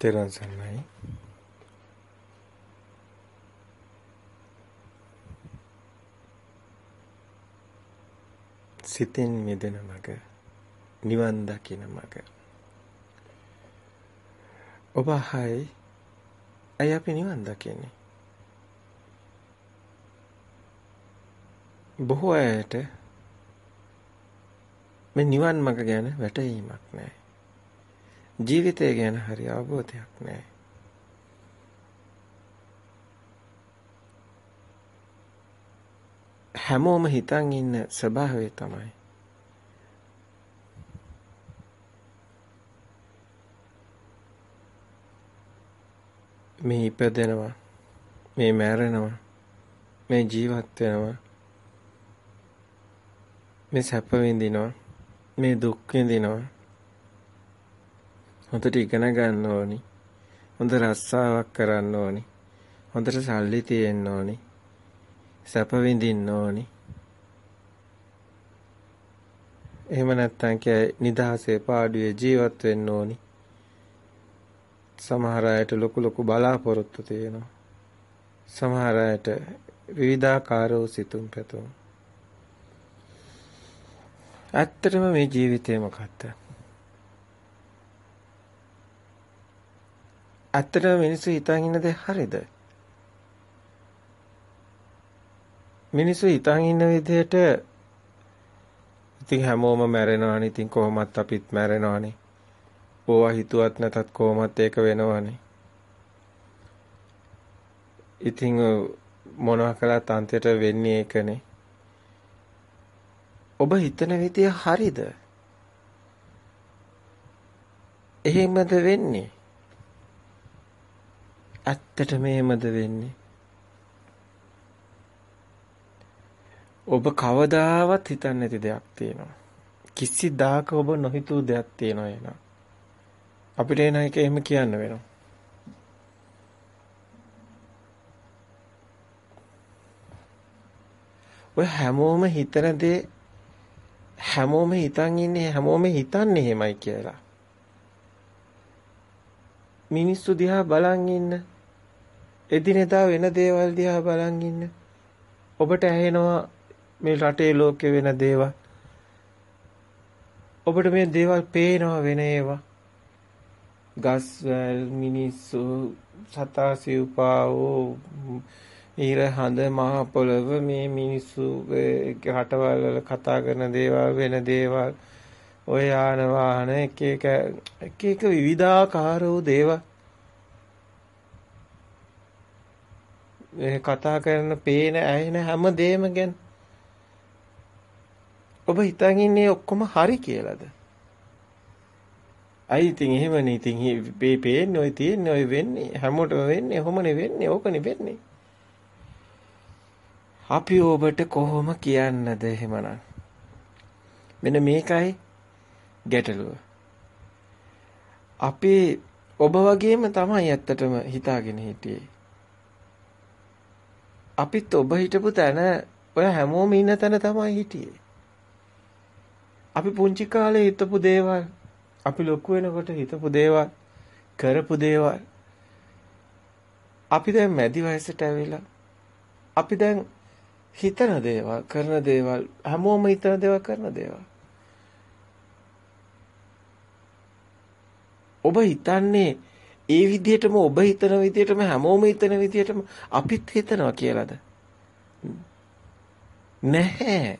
තෙරුවන් සරණයි. සිතින් මිදෙන මඟ නිවන් දකින මඟ ඔබ හයි අය අපි නිවන් දකින්නේ. බොහෝ අයට මේ නිවන් මඟ ගැන වැටහීමක් නැහැ. ජීවිතය ගැන හරි අවබෝධයක් නැහැ. හැමෝම හිතන් ඉන්න ස්වභාවය තමයි මේ ඉපදෙනවා මේ මැරෙනවා මේ ජීවත් වෙනවා මේ සැප විඳිනවා මේ දුක් විඳිනවා හොඳට ඉගෙන ගන්න ඕනි. හොඳ රස්සාවක් කරන්න ඕනි. හොඳට සල්ලි තියෙන්න ඕනි. සැප විඳින්න ඕනි. එහෙම නැත්නම් කිය නිදහසේ පාඩුවේ ජීවත් වෙන්න ඕනි. සමහර අයට ලොකු ලොකු බලාපොරොත්තු තියෙනවා. සමහර අයට විවිධාකාර වූ සිතුම් පැතුම්. ඇත්තටම මේ ජීවිතේ මොකක්ද? ඇත්තටම මිනිස්සු හිතන් ඉන්න දේ හරිද? මිනිස්සු හිතන් ඉන්න විදිහට ඉතින් හැමෝම මැරෙනවානේ. ඉතින් කොහොමත් අපිත් මැරෙනවානේ. ඕවා හිතුවත් නැතත් කොහොමත් ඒක වෙනවානේ. ඉතින් මොනවා කළත් අන්තිමට වෙන්නේ ඒකනේ. ඔබ හිතන විදිය හරිද? එහෙමද වෙන්නේ? ඇත්තට මේමද වෙන්නේ? ඔබ කවදාවත් හිතන්නේ නැති දෙයක් තියෙනවා. කිසිදාක ඔබ නොහිතූ දෙයක් තියෙනවා එනවා. අපිට එන එක එහෙම කියන්න වෙනවා. ඔය හැමෝම හිතන දේ හැමෝම හිතන් ඉන්නේ හැමෝම හිතන්නේ එහෙමයි කියලා. මිනිස්සු දිහා බලන් ඉන්න එදිනෙදා වෙන දේවල් දිහා බලන් ඉන්න. ඔබට ඇහෙනවා මේ රටේ ලෝකේ වෙන දේවල්. ඔබට මේ දේවල් පේනවා වෙන ඒවා. ගස්වැල් මිනිස්සු සතා සිව්පාවෝ ඊර හඳ මහ පොළව මේ මිනිස්සු රටවල් වල කතා කරන දේවල් වෙන දේවල් ඔය යාන වාහන එක එක එක එක විවිධාකාර වූ දේවල් කතා කරන, පේන, ඇහෙන හැම දෙයක්ම ගැන ඔබ හිතන් ඉන්නේ ඔක්කොම හරි කියලාද? අයි ඉතින් එහෙමනේ ඉතින් මේ පේන්නේ ඔය තියෙන්නේ ඔය වෙන්නේ හැමෝටම වෙන්නේ ඔහොමනේ වෙන්නේ ඕකනේ වෙන්නේ. අපි ඔබට කොහොම කියන්නද එහෙමනම්? මෙන්න මේකයි ගැටලුව. අපි ඔබ වගේම තමයි ඇත්තටම හිතාගෙන හිටියේ. අපිත් ඔබ හිටපු තැන ඔය හැමෝම ඉන්න තැන තමයි හිටියේ. අපි පුංචි කාලේ හිතපු දේවල් අපි ලොකු වෙනකොට හිතපු දේවල් කරපු දේවල් අපි දැන් මැදි වයසට ඇවිල්ලා අපි දැන් හිතන දේවල් කරන දේවල් හැමෝම හිතන දේවල් කරන දේවල් ඔබ හිතන්නේ ඒ විදිහටම ඔබ හිතන විදිහටම හැමෝම හිතන විදිහටම අපිත් හිතනවා කියලාද? නැහැ.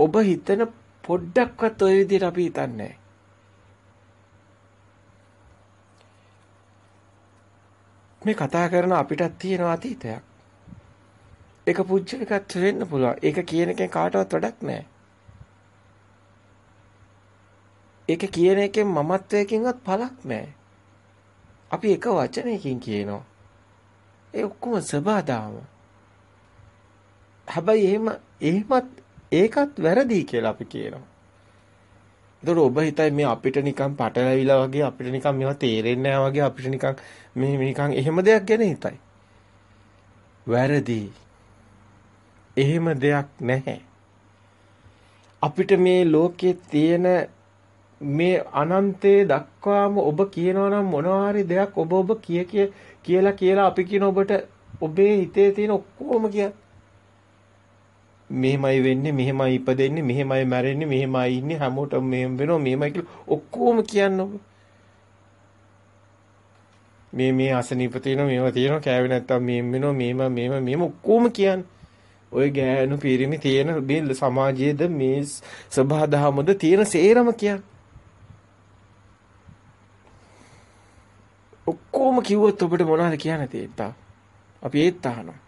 ඔබ හිතන පොඩ්ඩක්වත් ওই විදිහට අපි හිතන්නේ මේ කතා කරන අපිටත් තියෙන අතීතයක්. ඒක පුජ්‍යලිකත් වෙන්න පුළුවන්. ඒක කියන එකෙන් කාටවත් වැඩක් නැහැ. ඒක කියන එකෙන් මමත්වයකින්වත් පළක් නැහැ. අපි එක වචනයකින් කියනවා. ඒ ඔක්කොම සබාදාම. හැබැයි එහෙම එහෙමත් ඒකත් වැරදි කියලා අපි කියනවා. ඒතකොට ඔබ හිතයි මේ අපිට නිකන් පටලැවිලා වගේ අපිට නිකන් මේවා තේරෙන්නේ නැහැ වගේ අපිට නිකන් මේ නිකන් එහෙම දෙයක් ගැන හිතයි. වැරදි. එහෙම දෙයක් නැහැ. අපිට මේ ලෝකයේ තියෙන මේ අනන්තයේ දක්වාම ඔබ කියනවා නම් මොනවා හරි දෙයක් ඔබ ඔබ කිය කිය කියලා කියලා අපි කියන ඔබට ඔබේ හිතේ තියෙන ඔක්කොම කිය. මෙහෙමයි වෙන්නේ, මෙහෙමයි ඉපදෙන්නේ, මෙහෙමයි මැරෙන්නේ, මෙහෙමයි ඉන්නේ, හැමෝටම මෙහෙම වෙනවා, මෙහෙමයි කියලා ඔක්කොම කියන්න ඔබ. මේ මේ අසනීප තියෙනවා, මේවා තියෙනවා, කෑවේ නැත්තම් මෙහෙම වෙනවා, මෙහෙම මෙහෙම මෙහෙම ඔක්කොම කියන්නේ. ওই ගෑනු පිරිමි තියෙන මේ සමාජයේද මේ සබහා දහමද තියෙන සේරම කියන්නේ. ඔක්කොම කිව්වොත් ඔබට මොනවද කියන්න තියෙන්නේ? අපි ඒත් අහනවා.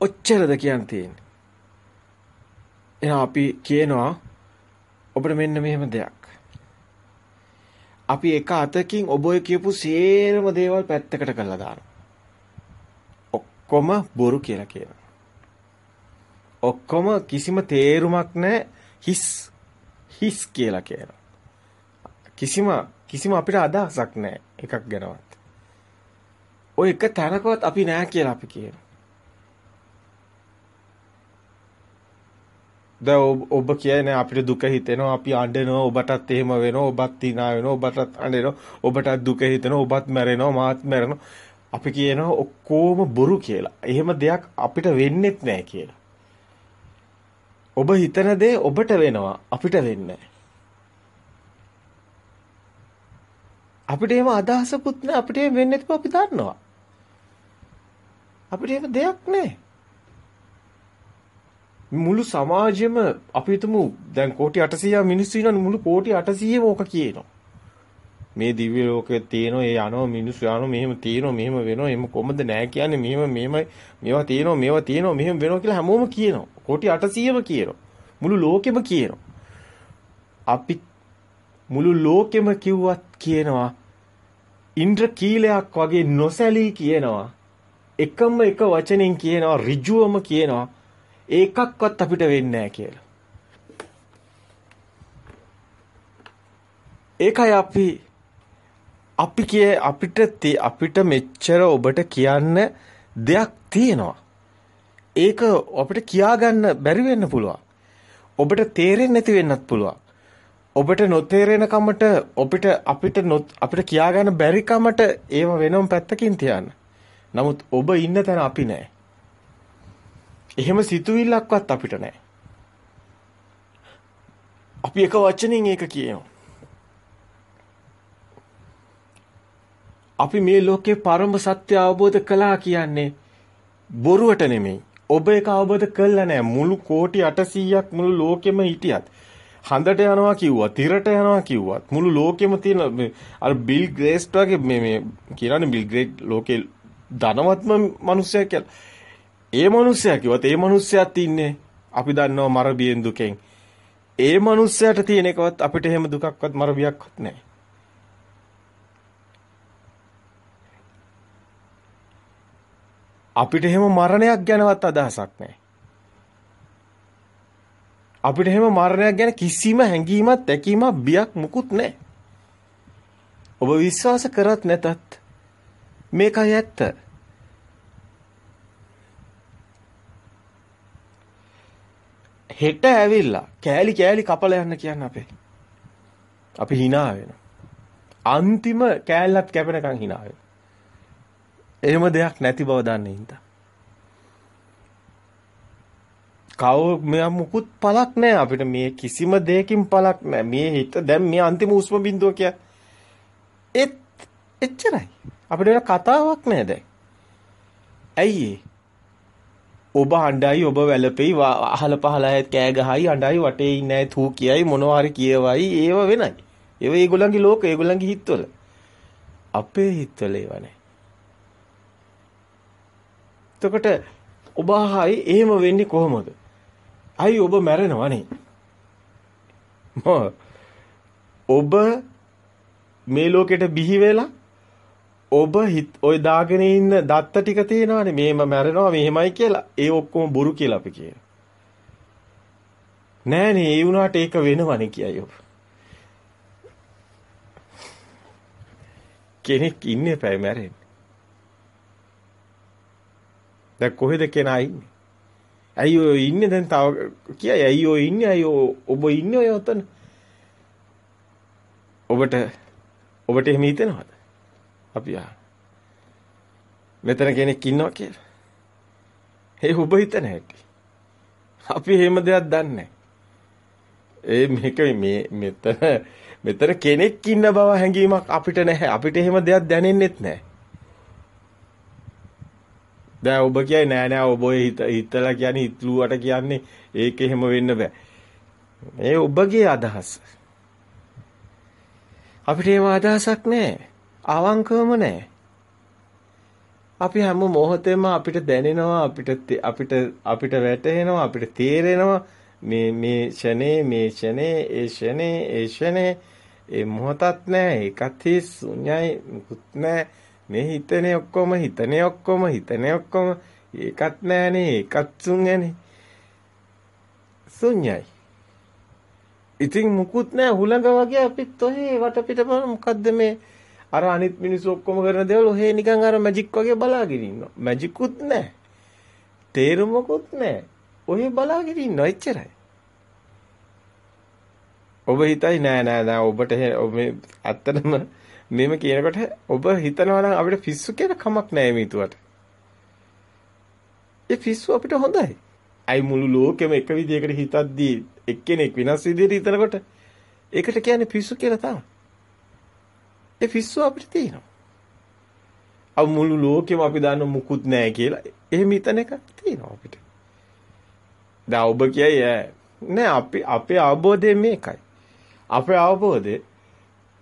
ඔච්චරද කියන්න තියෙන්නේ. එහෙනම් අපි කියනවා ඔබට මෙන්න මෙහෙම දෙයක්. අපි එක අතකින් ඔබ ඔය කියපු සේරම දේවල් පැත්තකට කරලා දානවා. ඔක්කොම බොරු කියලා කියනවා. ඔක්කොම කිසිම තේරුමක් නැහැ හිස් හිස් කියලා කියනවා. කිසිම කිසිම අපිට අදහසක් නැහැ එකක් ගැනවත්. ඔය එක තැනකවත් අපි නැහැ කියලා අපි කියනවා. දැන් ඔබ කියන්නේ අපිට දුක හිතෙනවා අපි අඬනවා ඔබටත් එහෙම වෙනවා ඔබත් hina වෙනවා ඔබටත් අඬනවා ඔබටත් දුක හිතෙනවා ඔබත් මැරෙනවා මාත් මැරෙනවා අපි කියනවා ඔක්කොම බොරු කියලා. එහෙම දෙයක් අපිට වෙන්නේත් නැහැ කියලා. ඔබ හිතන දේ ඔබට වෙනවා අපිට වෙන්නේ අපිට එහෙම අදහසකුත් නැහැ අපිට එහෙම වෙන්නේ නැතිව අපි දන්නවා. අපිට එහෙම දෙයක් නැහැ. මුළු සමාජෙම අපි හිතමු දැන් කෝටි 800 මිනිස්සු ඉන්නවනේ මුළු කෝටි 800ම ඕක කියනවා. මේ දිව්‍ය ලෝකයේ තියෙනවා ඒ යනවා මිනිස්සු යනවා මෙහෙම තියෙනවා මෙහෙම වෙනවා එහෙම කොහොමද නෑ කියන්නේ මෙහෙම මෙහෙමයි මේවා තියෙනවා මේවා තියෙනවා මෙහෙම වෙනවා කියලා හැමෝම කියනවා. කෝටි 800ම කියනවා. මුළු ලෝකෙම කියනවා. අපි මුළු ලෝකෙම කිව්වත් කියනවා ඉන්ද්‍ර කීලයක් වගේ නොසැලී කියනවා. එකම එක වචනෙන් කියනවා ඍජුවම කියනවා ඒකක්වත් අපිට වෙන්නේ නැහැ කියලා. ඒකයි අපි අපි කිය අපිට අපිට මෙච්චර ඔබට කියන්න දෙයක් තියෙනවා. ඒක අපිට කියාගන්න බැරි වෙන්න පුළුවන්. ඔබට තේරෙන්නේ නැති වෙන්නත් පුළුවන්. ඔබට නොතේරෙන කමට අපිට අපිට අපිට කියාගන්න බැරි කමට ඒව වෙනම පැත්තකින් තියන්න. නමුත් ඔබ ඉන්න තැන අපි නැහැ. එහෙම සිතුවිල්ලක්වත් අපිට නැහැ. අපි එක වචනින් ඒක කියනවා. අපි මේ ලෝකේ පරම සත්‍ය අවබෝධ කළා කියන්නේ බොරුවට නෙමෙයි. ඔබ ඒක අවබෝධ කළා නෑ. මුළු කෝටි 800ක් මුළු ලෝකෙම හිටියත් හඳට යනවා කිව්වා, තිරට යනවා කිව්වත් මුළු ලෝකෙම තියෙන අර බිල් ග්‍රේස්ට් වගේ මේ මේ කියනනේ බිල් ග්‍රේට් ලෝකේ ධනවත්ම මිනිස්සයා කියලා. ඒ මිනිස්සයා කිව්වත් ඒ මිනිස්සයාත් ඉන්නේ අපි දන්නවා මර බියෙන් දුකෙන්. ඒ මිනිස්සයාට තියෙන එකවත් අපිට එහෙම දුකක්වත් මර බියක්වත් නැහැ. අපිට එහෙම මරණයක් ගැනවත් අදහසක් නැහැ. අපිට එහෙම මරණයක් ගැන කිසිම හැඟීමක්, තැකීමක්, බියක් මුකුත් නැහැ. ඔබ විශ්වාස කරත් නැතත් මේකයි ඇත්ත. හෙට ඇවිල්ලා කෑලි කෑලි කපල යන්න කියන්නේ අපේ. අපි hina වෙනවා. අන්තිම කෑල්ලත් කැපෙනකන් hina වෙනවා. එහෙම දෙයක් නැති බව දන්නේ හින්දා. කව මෙයා මුකුත් පළක් නැහැ අපිට මේ කිසිම දෙයකින් පළක් නැහැ. මේ හිත දැන් මේ අන්තිම උස්ම බිඳුව කිය. එත් එච්චරයි. අපිට කතාවක් නැහැ දැන්. ඇයි ඔබ හඬයි ඔබ වැළපෙයි අහල පහල ඇත් කෑ ගහයි අඬයි වටේ ඉන්න ඇත් හූ කියයි මොනවා හරි කියවයි ඒව වෙනයි. ඒව ඒගොල්ලන්ගේ ලෝක ඒගොල්ලන්ගේ හිතවල. අපේ හිතවල ඒව නැහැ. එතකොට ඔබ අහයි එහෙම වෙන්නේ කොහොමද? අයි ඔබ මැරෙනවනේ. ඔබ මේ ලෝකෙට බිහි වෙලා ඔබ ඔය දාගෙන ඉන්න දත්ත ටික තියෙනවානේ මේම මැරෙනවා මෙහෙමයි කියලා. ඒ ඔක්කොම බොරු කියලා අපි කියනවා. නෑනේ ඒ වුණාට ඒක වෙනවනේ කියයි ඔබ. කෙනෙක් ඉන්නේ පැය මැරෙන්නේ. දැන් කොහෙද කෙනා ඉන්නේ? ඇයි ඔය ඉන්නේ දැන් තව කියයි ඇයි ඔය ඉන්නේ ඇයි ඔබ ඉන්නේ ඔය ඔතන? ඔබට ඔබට එහෙම හිතෙනවද? අපි ආ. මෙතන කෙනෙක් ඉන්නවා කියලා. ඒ ඔබ හිතන හැටි. අපි එහෙම දෙයක් දන්නේ ඒ මේක මේ මෙතන මෙතන කෙනෙක් ඉන්න බව හැඟීමක් අපිට නැහැ. අපිට එහෙම දෙයක් දැනෙන්නෙත් නැහැ. දැන් ඔබ කියයි නෑ නෑ ඔබ ඔය හිතලා කියන්නේ හිතලුවට කියන්නේ ඒක එහෙම වෙන්න බෑ. මේ ඔබගේ අදහස. අපිට එහෙම අදහසක් නෑ. අවංකවම නෑ. අපි හැම මොහොතෙම අපිට දැනෙනවා අපිට අපිට අපිට වැටහෙනවා අපිට තේරෙනවා මේ මේ ෂනේ මේ ෂනේ ඒ ෂනේ ඒ ෂනේ ඒ මොහොතක් නෑ ඒකත් හිස් ශුන්‍යයි මුකුත් නෑ මේ හිතනේ ඔක්කොම හිතනේ ඔක්කොම හිතනේ ඔක්කොම. ඒකත් නෑනේ ඒකත් ශුන්‍යනේ ශුන්‍යයි ඉතින් මුකුත් නෑ හුළඟ වගේ අපිත් ඔහේ වටපිට බලන මොකද්ද මේ? අර අනිත් මිනිස්සු ඔක්කොම කරන දේවල් ඔහේ නිකන් අර මැජික් වගේ බලාගෙන ඉන්නවා. මැජිකුත් නෑ තේරුමකුත් නෑ ඔහේ බලාගෙන ඉන්නවා එච්චරයි. ඔබ හිතයි නෑ නෑ නෑ. ඔබට මේ ඇත්තටම මෙහෙම කියනකොට ඔබ හිතනවා නම් අපිට පිස්සු කියන කමක් නැහැ මේතුවට. ඒ පිස්සු අපිට හොඳයි. අයි මුළු ලෝකෙම එක විදිහකට හිතද්දී එක්කෙනෙක් වෙනස් විදිහට හිතනකොට ඒකට කියන්නේ පිස්සු කියලා තමයි. ඒ පිස්සු අපිට තියෙනවා. අව මුළු ලෝකෙම අපි දන්න මුකුත් නැහැ කියලා එහෙම හිතන එක තියෙනවා අපිට. දැන් ඔබ කියයි නෑ අපි අපේ අවබෝධය මේකයි. අපේ අවබෝධය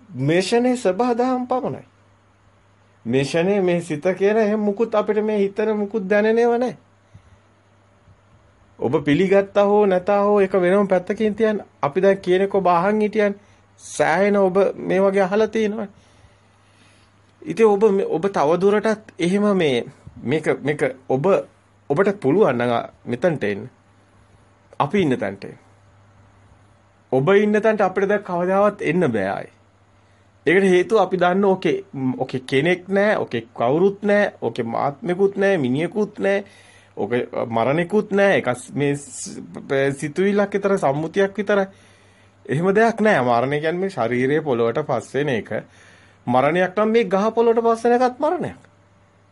මේෂනේ සබහාදහම් පමණයි. මේෂනේ මේ සිත කියන එහෙම මුකුත් අපිට මේ හිතන මුකුත් දැනෙනව නැහැ. ඔබ පිළිගත්තා හෝ නැතා හෝ එක වෙනම පැත්තකින් තියන් අපි දැන් කියනක ඔබ අහන් හිටියන් සෑහෙන ඔබ මේ වගේ අහලා තියෙනවා. ඉතින් ඔබ ඔබ තව දුරටත් එහෙම මේ මේක මේක ඔබ ඔබට පුළුවන් නම් මෙතනට එන්න. අපි ඉන්න තැනට. ඔබ ඉන්න තැනට අපිට දැන් කවදාවත් එන්න බෑ ආයි. ඒකට හේතුව අපි දන්න ඕකේ ඕකේ කෙනෙක් නැහැ, ඕකේ කවුරුත් නැහැ, ඕකේ මාත්මෙකුත් නැහැ, මිනිහෙකුත් නැහැ. ඕක මරණෙකුත් නැහැ. ඒක මේ සිතුවිල්ලක් විතර සම්මුතියක් විතරයි. එහෙම දෙයක් නැහැ. මරණය කියන්නේ මේ ශරීරයේ පොළොවට පස් වෙන එක. මරණයක් නම් මේ ගහ පොළොවට පස් වෙන එකත් මරණයක්.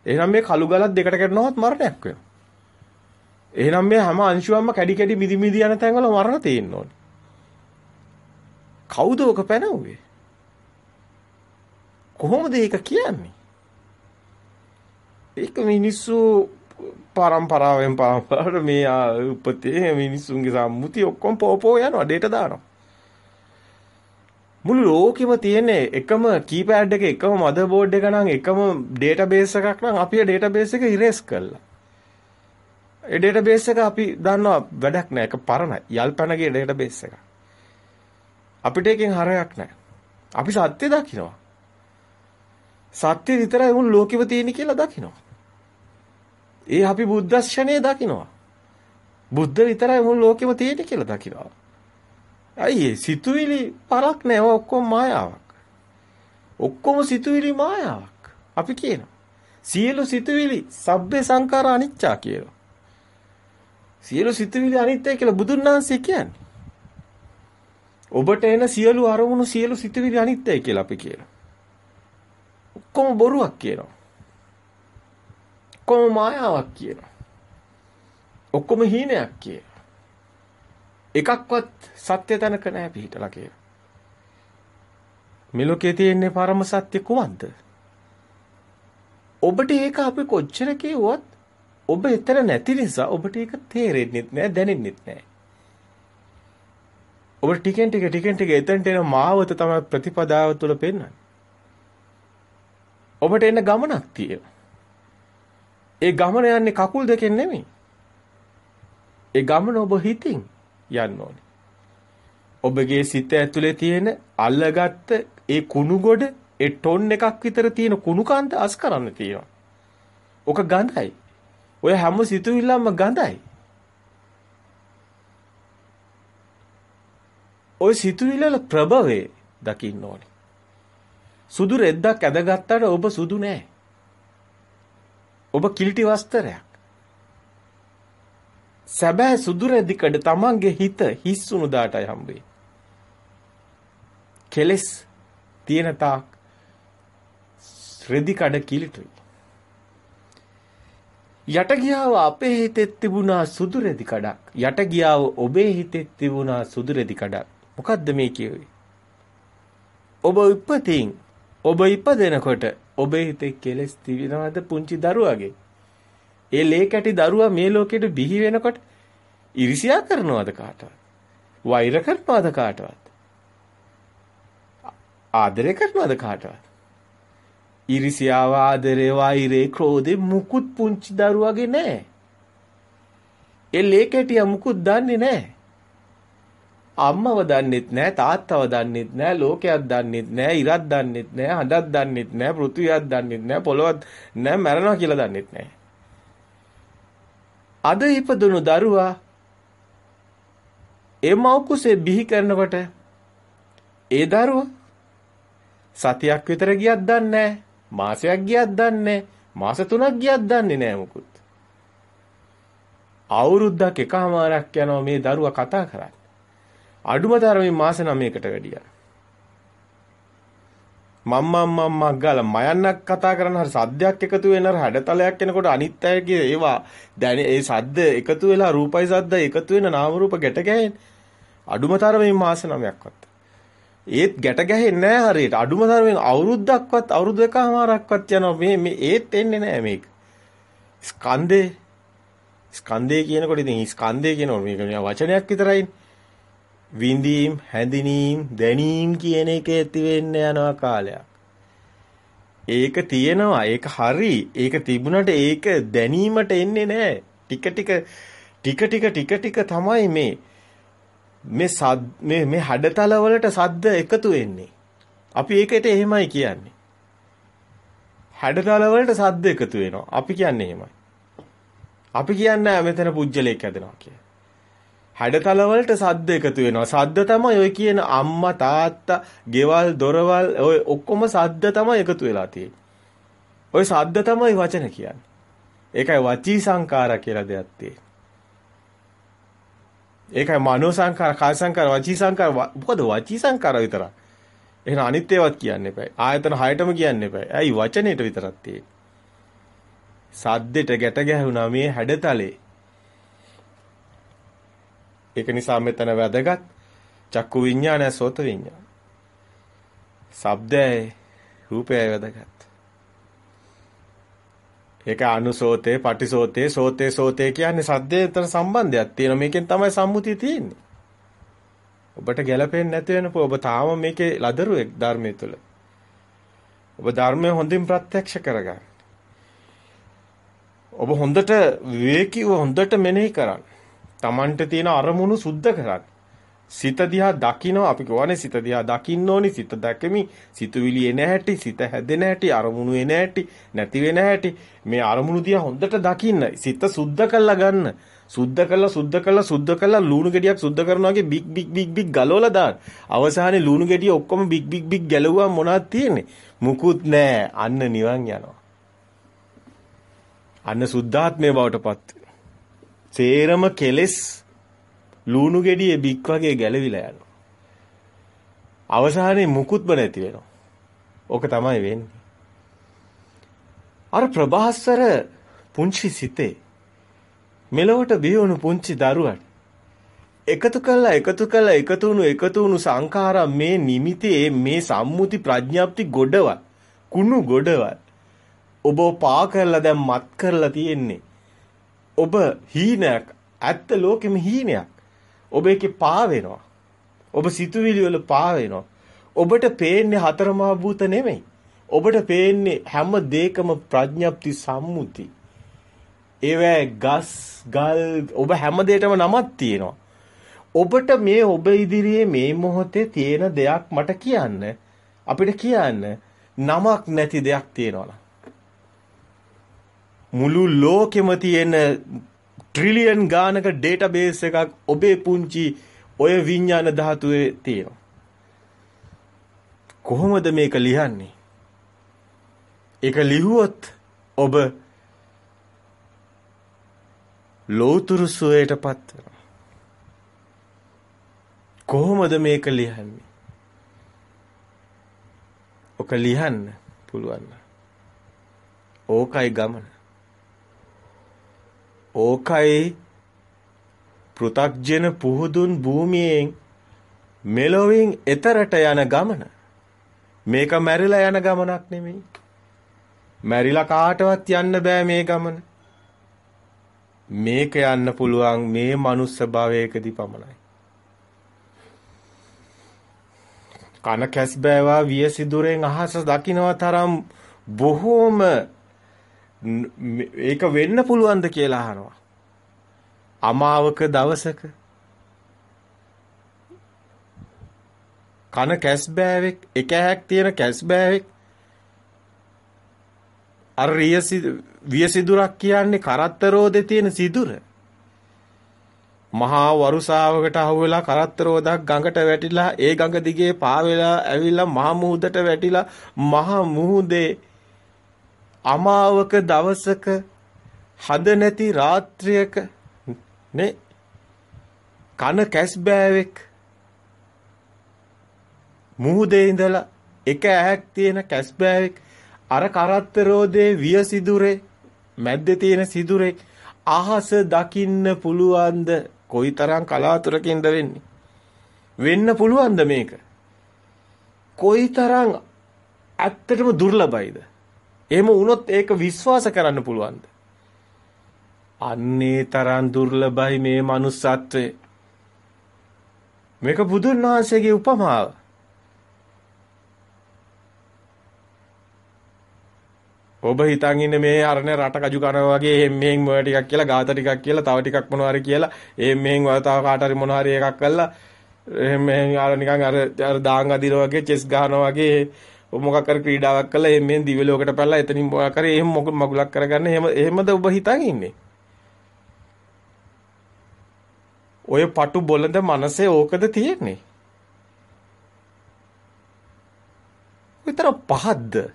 එහෙනම් මේ කළු ගලක් දෙකට කැඩනවත් මරණයක් වෙනවා. එහෙනම් මේ හැම අංශුවක්ම කැඩි කැඩි මිදි මිදි යන තැන්වල මරණ තියෙන්න ඕනේ. කවුද ඔක පැනවුවේ? කොහොමද ඒක කියන්නේ? ඒක මිනිස්සු පරම්පරාවෙන් පරම්පරාවට මේ උපතේ මිනිස්සුන්ගේ සම්මුති ඔක්කොම පොපෝ යනවා ඩේටා දානවා. මුළු ලෝකෙම තියෙන එකම කීපෑඩ් එක එකම මදර්බෝඩ් එක නම් එකම ඩේටාබේස් එකක් නම් අපි ඒ ඩේටාබේස් එක ඉරේස් කළා. ඒ ඩේටාබේස් එක අපි දන්නවා වැඩක් නෑ ඒක පරණයි. යල්පැනගේ ඩේටාබේස් එක. අපිට එකෙන් හරයක් නෑ. අපි සත්‍ය දකින්නවා. සත්‍ය විතරයි උන් ලෝකෙව තියෙන කියලා දකිනවා. ඒ අපි බුද්ධ දකිනවා. බුද්ධ විතරයි මුළු ලෝකෙම තියෙන කියලා දකිනවා. අයියේ සිතුවිලි පරක් නෑ ඔක්කොම මායාවක්. ඔක්කොම සිතුවිලි මායාවක්. අපි කියනවා. සියලු සිතුවිලි සබ්බේ සංඛාර අනිච්චා කියලා. සියලු සිතුවිලි අනිත්‍යයි කියලා බුදුන් වහන්සේ කියන්නේ. ඔබට එන සියලු අරමුණු සියලු සිතුවිලි අනිත්‍යයි කියලා අපි කියනවා. ඔක්කොම බොරුවක් කියනවා. ඔක්කොම මායාවක් කියනවා. ඔක්කොම හීනයක් කියනවා. එකක්වත් සත්‍ය තැනක නැහැ පිටලා කියනවා. මේ ලෝකයේ තියෙන පරම සත්‍ය කුමක්ද? ඔබට ඒක අපි කොච්චර කිව්වත් ඔබ එතන නැති නිසා ඔබට ඒක තේරෙන්නේ නැහැ දැනෙන්නේ නැහැ. ඔබ ටිකෙන් ටික ටිකෙන් ටික එතනට එන මාවත තමයි ප්‍රතිපදාව තුළ පෙන්වන්නේ. ඔබට එන්න ගමනක් තියෙනවා. ඒ ගමන යන්නේ කකුල් දෙකෙන් නෙමෙයි. ඒ ගමන ඔබ හිතින් යන්න ඕනේ. ඔබගේ සිත ඇතුලේ තියෙන අල්ලගත්ත ඒ කුණු ගොඩ ඒ ටොන් එකක් විතර තියෙන කුණු කාන්ත අස් කරන්න තියෙනවා. ඔක ගඳයි. ඔය හැම සිතුවිල්ලක්ම ගඳයි. ඔය සිතුවිල්ල ප්‍රභවයේ දකින්න ඕනේ. සුදු රෙද්දක් ඇදගත්තට ඔබ සුදු නෑ. ඔබ කිලිටි වස්ත්‍රයක්. සැබෑ සුදු රෙදිකඩ තමන්ගේ හිත හිස්සුණු දාටයි හම්බෙන්නේ. කෙලස් තියෙන තාක් රෙදි කඩ කිලිටුයි. යට ගියාව අපේ හිතෙත් තිබුණා සුදු රෙදි කඩක්. යට ගියාව ඔබේ හිතෙත් තිබුණා සුදු රෙදි කඩක්. මොකද්ද මේ කියුවේ? ඔබ ඉපතින් ඔබ ඉපදෙනකොට ඔබේ හිතේ කෙලස් තිබෙනවද පුංචි දරුවාගේ? ඒ ලේ කැටි දරුවා මේ ලෝකෙට බිහි වෙනකොට ඉරිසියා කරනවද කාටවත්? වෛර කරනවද කාටවත්? ආදරය කරනවද කාටවත්? ඉරිසියාව ආදරේ වෛරේ ක්‍රෝධේ මුකුත් පුංචි දරුවගේ නැහැ. ඒ ලේකැටියා මුකුත් දන්නේ නැහැ. අම්මව දන්නෙත් නැහැ තාත්තව දන්නෙත් නැහැ ලෝකයක් දන්නෙත් නැහැ ඉරක් දන්නෙත් නැහැ හඳක් දන්නෙත් නැහැ පෘථිවියක් දන්නෙත් නැහැ පොළොවක් නැහැ මැරෙනවා කියලා දන්නෙත් නැහැ. අද ඉපදුණු දරුවා ඒ මව් කුසේ බිහි කරනකොට ඒ දරුවා සතියක් විතර ගියක් දන්නේ නැහැ. මාසයක් ගියත් දන්නේ මාස 3ක් ගියත් දන්නේ නැහැ මුකුත්. අවුරුද්දක් එකමාරක් යනවා මේ දරුවා කතා කරන්නේ. අඩුම තරමින් මාස 9කට වැඩියා. මම්මම් මම්මක් ගාලා මයන්නක් කතා කරන හරි සද්දයක් එකතු වෙන හරි හැඩතලයක් එනකොට අනිත් අයගේ ඒවා දැන ඒ සද්ද එකතු වෙලා රූපයි සද්ද එකතු වෙන නාම රූප ගැට ගැහෙන අඩුම තරමින් මාස 9ක්වත් ඒත් ගැට ගැහෙන්නේ නැහැ හරියට. අඩුම තරමින් අවුරුද්දක්වත් අවුරුදු එකමාරක්වත් යනවා මේ මේ ඒත් එන්නේ නැහැ මේක. ස්කන්ධේ ස්කන්ධේ කියනකොට ඉතින් ස්කන්ධේ කියනකොට මේක වචනයක් විතරයි. විඳීම්, හැඳිනීම්, දැනීම් කියන එක ඇති වෙන්න යනවා කාලයක්. ඒක තියෙනවා. ඒක හරි. ඒක තිබුණට ඒක දැනීමට එන්නේ නැහැ. ටික ටික ටික ටික ටික ටික තමයි මේ මේ සද් මේ මේ හැඩතල වලට සද්ද එකතු වෙන්නේ. අපි ඒකට එහෙමයි කියන්නේ. හැඩතල වලට සද්ද එකතු වෙනවා. අපි කියන්නේ එහෙමයි. අපි කියන්නේ මෙතන පුජ්‍යලයක් හැදෙනවා කියලා. හැඩතල වලට සද්ද එකතු වෙනවා. සද්ද තමයි ඔය කියන අම්මා තාත්තා, ගෙවල්, දොරවල් ඔය ඔක්කොම සද්ද තමයි එකතු වෙලා තියෙන්නේ. ඔය සද්ද තමයි වචන කියන්නේ. ඒකයි වචී සංකාර කියලා දෙයක් තියෙන්නේ. ඒකයි මනෝ සංකාර, කාය සංකාර, වචී සංකාර මොකද වචී සංකාර විතරක්. එහෙනම් අනිත් ඒවාත් කියන්න එපා. ආයතන හයටම කියන්න එපා. ඇයි වචනේට විතරක් තියෙන්නේ. සද්දෙට ගැට ගැහුණා මේ හැඩතලේ. ඒක නිසා මෙතන වැදගත් චක්කු විඤ්ඤාණය සෝත විඤ්ඤාණ. ශබ්දයයි රූපයයි වැදගත්. ඒක අනුසෝතේ, පටිසෝතේ, සෝතේ සෝතේ කියන්නේ සද්දේතර සම්බන්ධයක් තියෙන මේකෙන් තමයි සම්මුතිය තියෙන්නේ. ඔබට ගැළපෙන්නේ නැති වෙනපො ඔබ තාම මේකේ ලදරුවෙක් ධර්මයේ තුල. ඔබ ධර්මය හොඳින් ප්‍රත්‍යක්ෂ කරගන්න. ඔබ හොඳට විවේකීව හොඳට මෙනෙහි කරන්න. Tamanට තියෙන අරමුණු සුද්ධ කරන්න. සිත දිහා දකින්න අපි කියවනේ සිත දිහා දකින්න ඕනි? සිත දැකෙමි. සිතුවිලි එන හැටි සිත හැදෙන හැටි අරමුණු එන හැටි නැති වෙන හැටි. මේ අරමුණු දිහා හොඳට දකින්න සිත සුද්ධ කරලා ගන්න. සුද්ධ කළා සුද්ධ කළා සුද්ධ කළා ලුණු ගෙඩියක් සුද්ධ කරනවා වගේ බිග් බිග් බිග් බිග් ගලවලා දාන්න. අවසානයේ ලුණු ගෙඩිය ඔක්කොම බිග් බිග් බිග් ගැලුවා මොනවද තියෙන්නේ? මුකුත් නැහැ. අන්න නිවන් යනවා. අන්න සුද්ධාත්මය බවට පත් සේරම කෙලෙස් ලූණු ගෙඩියේ බික් වගේ ගැලවිලා යනවා. අවසානයේ මුකුත්ම නැති වෙනවා. ඕක තමයි වෙන්නේ. අර ප්‍රභාස්වර පුංචි සිතේ මෙලොවට බිහිවුණු පුංචි දරුවට එකතු කළා එකතු කළා එකතු වුණු එකතු වුණු සංඛාරා මේ නිමිතේ මේ සම්මුති ප්‍රඥාප්ති ගොඩවල් කුණු ගොඩවල් ඔබ පා කරලා දැන් මත් කරලා තියෙන්නේ ඔබ හීනයක් ඇත්ත ලෝකෙම හීනයක් ඔබ ඒකේ පා වෙනවා. ඔබ සිතුවිලි වල පා වෙනවා. ඔබට පේන්නේ හතරමා භූත නෙමෙයි. ඔබට පේන්නේ හැම දෙයකම ප්‍රඥප්ති සම්මුති. ඒවැ ගස් ගල් ඔබ හැම දෙයකම නමක් තියෙනවා. ඔබට මේ ඔබ ඉදිරියේ මේ මොහොතේ තියෙන දෙයක් මට කියන්න අපිට කියන්න නමක් නැති දෙයක් තියෙනවා මුළු ලෝකෙම තියෙන ට්‍රිලියන් ගානක ඩේටාබේස් එකක් ඔබේ පුංචි ඔය විඤ්ඤාණ ධාතුවේ තියෙනවා. කොහොමද මේක ලියන්නේ? ඒක ලිහුවොත් ඔබ ලෝතුරු සුවයටපත් වෙනවා. කොහොමද මේක ලියන්නේ? ඔක ලියන්න පුළුවන්. ඕකයි ගමන. ඕකයි පෘ탁ජන පුහුදුන් භූමියෙන් මෙලොවින් එතරට යන ගමන. මේක මැරිලා යන ගමනක් නෙමෙයි. මැරිලා කාටවත් යන්න බෑ මේ ගමන. මේක යන්න පුළුවන් මේ මනුස්ස භවයකදී පමණයි. කන කැස් බෑවා විය සිදුරෙන් අහස දකින්න තරම් බොහෝම ඒක වෙන්න පුළුවන්ද කියලා අහනවා. අමාවක දවසක කන කැස් බෑවෙක් එක ඇහක් තියෙන කැස් බෑවෙක් අර විය සිදුරක් කියන්නේ කරත්තරෝදේ තියෙන සිදුර. මහා වරුසාවකට අහුවෙලා කරත්තරෝදක් ගඟට වැටිලා ඒ ගඟ දිගේ පාවෙලා ඇවිල්ලා මහා මුහුදට වැටිලා මහා මුහුදේ අමාවක දවසක හද නැති රාත්‍රියක නේ? කන කැස් බෑවෙක් මුහුදේ ඉඳලා එක ඇහක් තියෙන කැස් බෑවෙක් අර කරත්තරෝදේ විය සිදුරේ මැද්දේ තියෙන සිදුරේ අහස දකින්න පුළුවන්ද? කොයිතරම් කලාතුරකින්ද වෙන්නේ? වෙන්න පුළුවන්ද මේක? කොයිතරම් ඇත්තටම දුර්ලභයිද? එහෙම වුණොත් ඒක විශ්වාස කරන්න පුළුවන්ද? අන්නේ තරම් දුර්ලභයි මේ manussත්වය. මේක බුදුන් වහන්සේගේ උපමාව. ඔබ හිතන් ඉන්නේ මේ අරණ රට කජු කරනවා වගේ එහෙන් මෙහෙන් මොය ටිකක් කියලා ගාත ටිකක් කියලා තව ටිකක් මොනවා හරි කියලා එහෙන් මෙහෙන් වල තව කාට හරි මොනවා හරි එකක් කළා එහෙන් මෙහෙන් අර නිකන් අර අර දාන් අදින වගේ චෙස් ගහනවා වගේ මොකක් කර ක්‍රීඩාවක් කළා එහෙන් මෙහෙන් දිව්‍ය ලෝකයට පැනලා එතනින් මොකක් කරේ එහෙම මගුලක් කරගන්න එහෙම එහෙමද ඔබ හිතන් ඉන්නේ ඔය පටු බොළඳ මනසේ ඕකද තියෙන්නේ විතර පහද්ද